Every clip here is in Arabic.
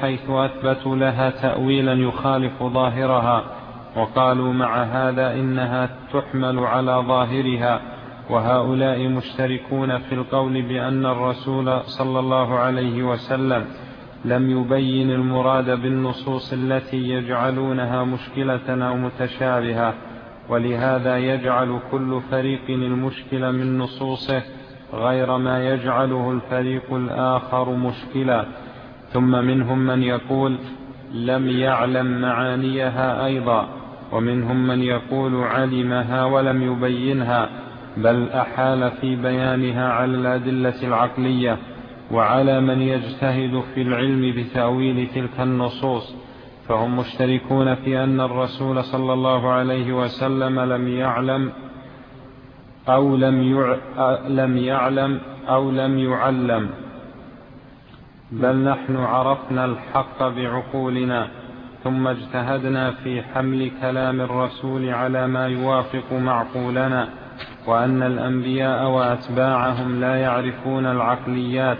حيث أثبتوا لها تأويلا يخالف ظاهرها وقالوا مع هذا إنها تحمل على ظاهرها وهؤلاء مشتركون في القول بأن الرسول صلى الله عليه وسلم لم يبين المراد بالنصوص التي يجعلونها مشكلة أو متشابهة ولهذا يجعل كل فريق المشكل من نصوصه غير ما يجعله الفريق الآخر مشكلا ثم منهم من يقول لم يعلم معانيها أيضا ومنهم من يقول علمها ولم يبينها بل أحال في بيانها على الأدلة العقلية وعلى من يجتهد في العلم بتأويل تلك النصوص فهم مشتركون في أن الرسول صلى الله عليه وسلم لم يعلم أو لم. لم يعلم أو لم يعلم بل نحن عرفنا الحق بعقولنا ثم اجتهدنا في حمل كلام الرسول على ما يوافق معقولنا وأن الأنبياء وأتباعهم لا يعرفون العقليات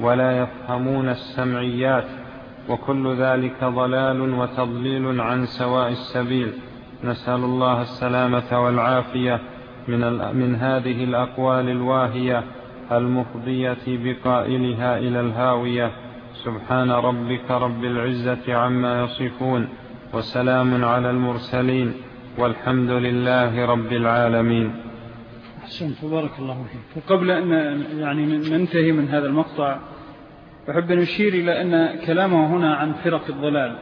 ولا يفهمون السمعيات وكل ذلك ضلال وتضليل عن سواء السبيل. نسأل الله السلامة والعافية من, من هذه الأقوال الواهية المفضية بقائلها إلى الهاوية سبحان ربك رب العزة عما يصفون وسلام على المرسلين والحمد لله رب العالمين. أحسنت بارك الله فيك. وقبل أن يعني ننتهي من هذا المقطع أحب أن أشير إلى أن كلامه هنا عن فرق الضلال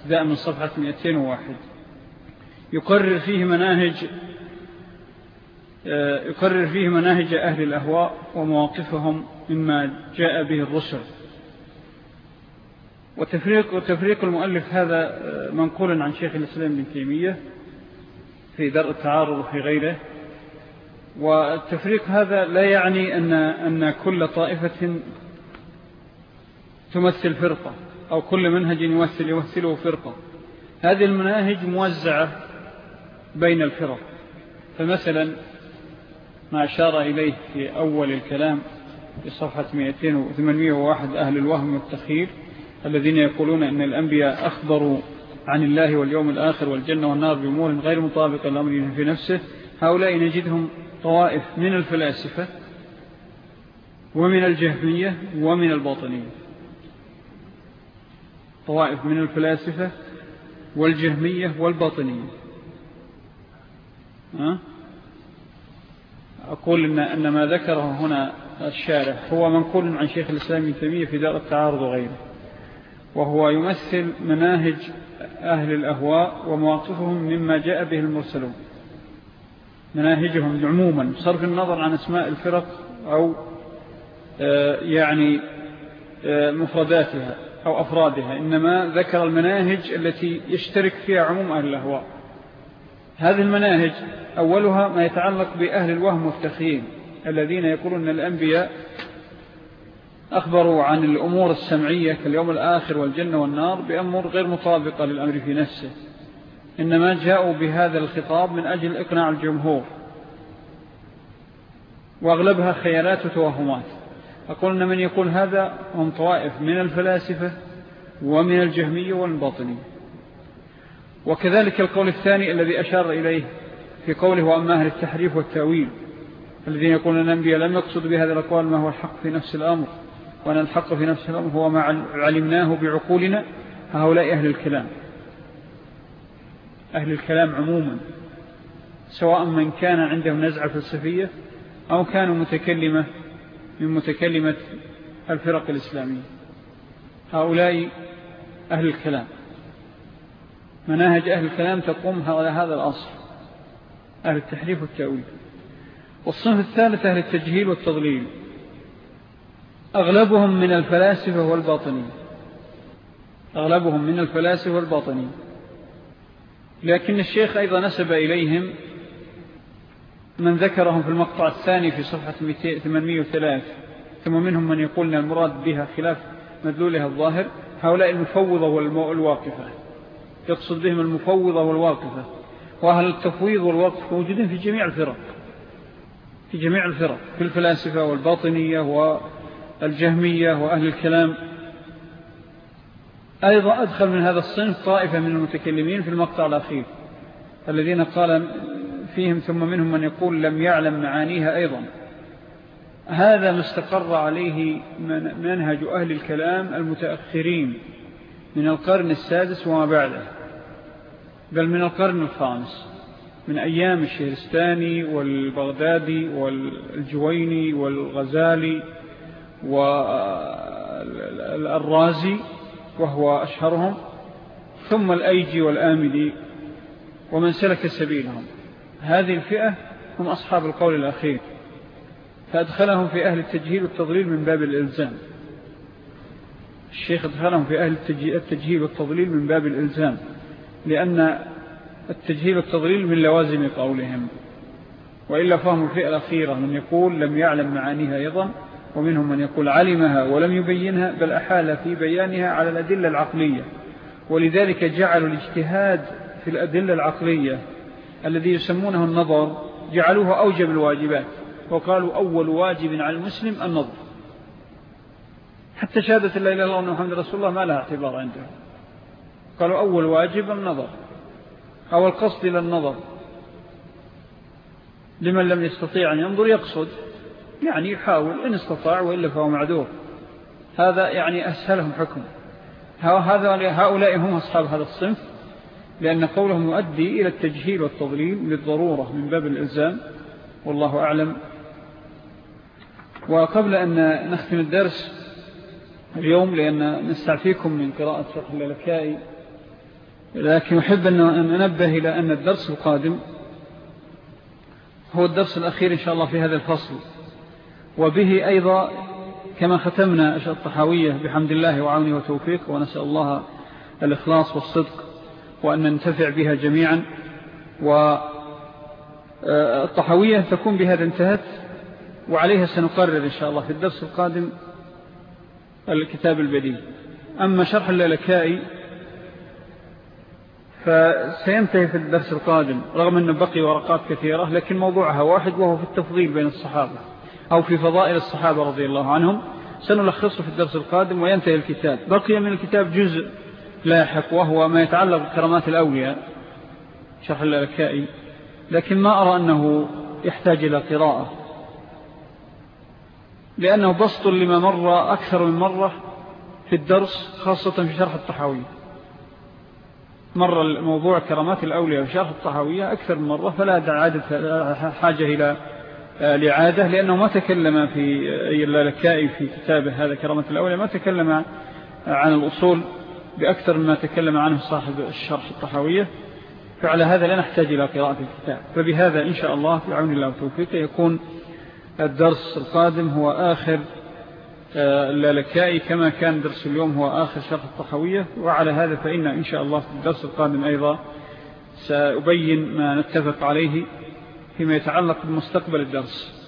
ابتداء من صفحة 201 يقرر فيه مناهج يقرر فيه مناهج أهل الأهواء ومواقفهم مما جاء به الرسل. وتفريق, وتفريق المؤلف هذا آه، منقول عن شيخ الإسلام بن تيمية في درء التعارض وفي غيره. والتفريق هذا لا يعني أن, أن كل طائفة تمثل فرقة أو كل منهج يمثل يمثله فرقة. هذه المناهج موزعة بين الفرق. فمثلا ما أشار إليه في أول الكلام في صفحة 801 أهل الوهم والتخير الذين يقولون أن الأنبياء أخبروا عن الله واليوم الآخر والجنة والنار بأمور غير مطابقة لأمره في نفسه هؤلاء نجدهم طوائف من الفلاسفة ومن الجهمية ومن الباطنية. طوائف من الفلاسفة والجهمية والباطنية. أقول إن, أن ما ذكره هنا الشارح هو منقول عن شيخ الإسلام ابن تيمية في دار التعارض وغيره وهو يمثل مناهج أهل الأهواء ومواقفهم مما جاء به المرسلون. مناهجهم عموما صرف النظر عن أسماء الفرق أو آه، يعني آه، مفرداتها أو أفرادها إنما ذكر المناهج التي يشترك فيها عموم أهل الأهواء. هذه المناهج أولها ما يتعلق بأهل الوهم والتخييم الذين يقولون أن الأنبياء أخبروا عن الأمور السمعية كاليوم الآخر والجنة والنار بأمور غير مطابقة للأمر في نفسه. إنما جاءوا بهذا الخطاب من أجل إقناع الجمهور وأغلبها خيالات وتوهمات. أقول أن من يقول هذا هم طوائف من الفلاسفة ومن الجهمية والباطنية. وكذلك القول الثاني الذي أشار إليه في قوله وأما أهل التحريف والتأويل الذين يقولون الأنبياء لم يقصد بهذا الأقوال ما هو الحق في نفس الأمر وأن الحق في نفس الأمر هو ما علمناه بعقولنا هؤلاء أهل الكلام. أهل الكلام عموما سواء من كان عندهم نزعة فلسفية أو كانوا متكلمة من متكلمة الفرق الإسلامية. هؤلاء أهل الكلام. مناهج أهل الكلام تقوم على هذا الأصل أهل التحريف والتأويل. والصنف الثالث أهل التجهيل والتضليل. أغلبهم من الفلاسفة والباطنين أغلبهم من الفلاسفة والباطنين لكن الشيخ أيضا نسب إليهم من ذكرهم في المقطع الثاني في صفحة 803 ثم منهم من يقول أن المراد بها خلاف مدلولها الظاهر هؤلاء المفوضة والواقفة يقصد بهم المفوضة والواقفة. وأهل التفويض والوقف موجودين في جميع الفرق. في جميع الفرق. في الفلاسفة والباطنية والجهمية وأهل الكلام. أيضا أدخل من هذا الصنف طائفة من المتكلمين في المقطع الأخير. الذين قال فيهم ثم منهم من يقول لم يعلم معانيها أيضا. هذا ما استقر عليه منهج أهل الكلام المتأخرين. من القرن السادس وما بعده بل من القرن الخامس من أيام الشهرستاني والبغدادي والجويني والغزالي والرازي وهو أشهرهم ثم الأيجي والآمدي ومن سلك سبيلهم. هذه الفئة هم أصحاب القول الأخير فأدخلهم في أهل التجهيل والتضليل من باب الإلزام. الشيخ أدخلهم في أهل التجهيل والتضليل من باب الإلزام لأن التجهيل والتضليل من لوازم قولهم. وإلا فهم الفئة الأخيرة من يقول لم يعلم معانيها أيضا ومنهم من يقول علمها ولم يبينها بل أحال في بيانها على الأدلة العقلية. ولذلك جعلوا الاجتهاد في الأدلة العقلية الذي يسمونه النظر جعلوه أوجب الواجبات. وقالوا أول واجب على المسلم النظر. حتى شهادة الله إله الله محمد رسول الله ما لها اعتبار عنده قالوا أول واجب النظر أو القصد إلى النظر. لمن لم يستطيع أن ينظر يقصد يعني يحاول إن استطاع وإلا فهو معذور. هذا يعني أسهلهم حكم. هؤلاء هم أصحاب هذا الصنف لأن قولهم يؤدي إلى التجهيل والتضليل للضرورة من باب الإلزام والله أعلم. وقبل أن نختم الدرس اليوم لأن نستعفيكم من قراءة شرح اللالكائي لكن أحب أن ننبه إلى أن الدرس القادم هو الدرس الأخير إن شاء الله في هذا الفصل. وبه أيضا كما ختمنا الطحاوية بحمد الله وعونه وتوفيق ونسأل الله الإخلاص والصدق وأن ننتفع بها جميعا. والطحاوية تكون بهذا انتهت وعليها سنقرر إن شاء الله في الدرس القادم. الكتاب البديل. أما شرح اللالكائي فسينتهي في الدرس القادم رغم أنه بقي ورقات كثيرة لكن موضوعها واحد وهو في التفضيل بين الصحابة أو في فضائل الصحابة رضي الله عنهم. سنلخصه في الدرس القادم وينتهي الكتاب. بقي من الكتاب جزء لاحق وهو ما يتعلق بكرامات الأولياء شرح اللالكائي لكن ما أرى أنه يحتاج إلى قراءة. لأنه بسط لما مر أكثر من مرة في الدرس خاصة في شرح الطحاوية. مر الموضوع كرامات الأولياء في شرح الطحاوية أكثر من مرة فلا دعادة حاجة إلى لعادة لأنه ما تكلم في اللالكائي في كتابه هذا كرامات الأولياء ما تكلم عن الأصول بأكثر مما تكلم عنه صاحب الشرح الطحاوية. فعلى هذا لا نحتاج إلى قراءة الكتاب. فبهذا إن شاء الله في عون الله وتوفيقه يكون الدرس القادم هو آخر آه، اللالكائي كما كان درس اليوم هو آخر شرح الطحوية. وعلى هذا فإن إن شاء الله في الدرس القادم أيضا سأبين ما نتفق عليه فيما يتعلق بمستقبل الدرس.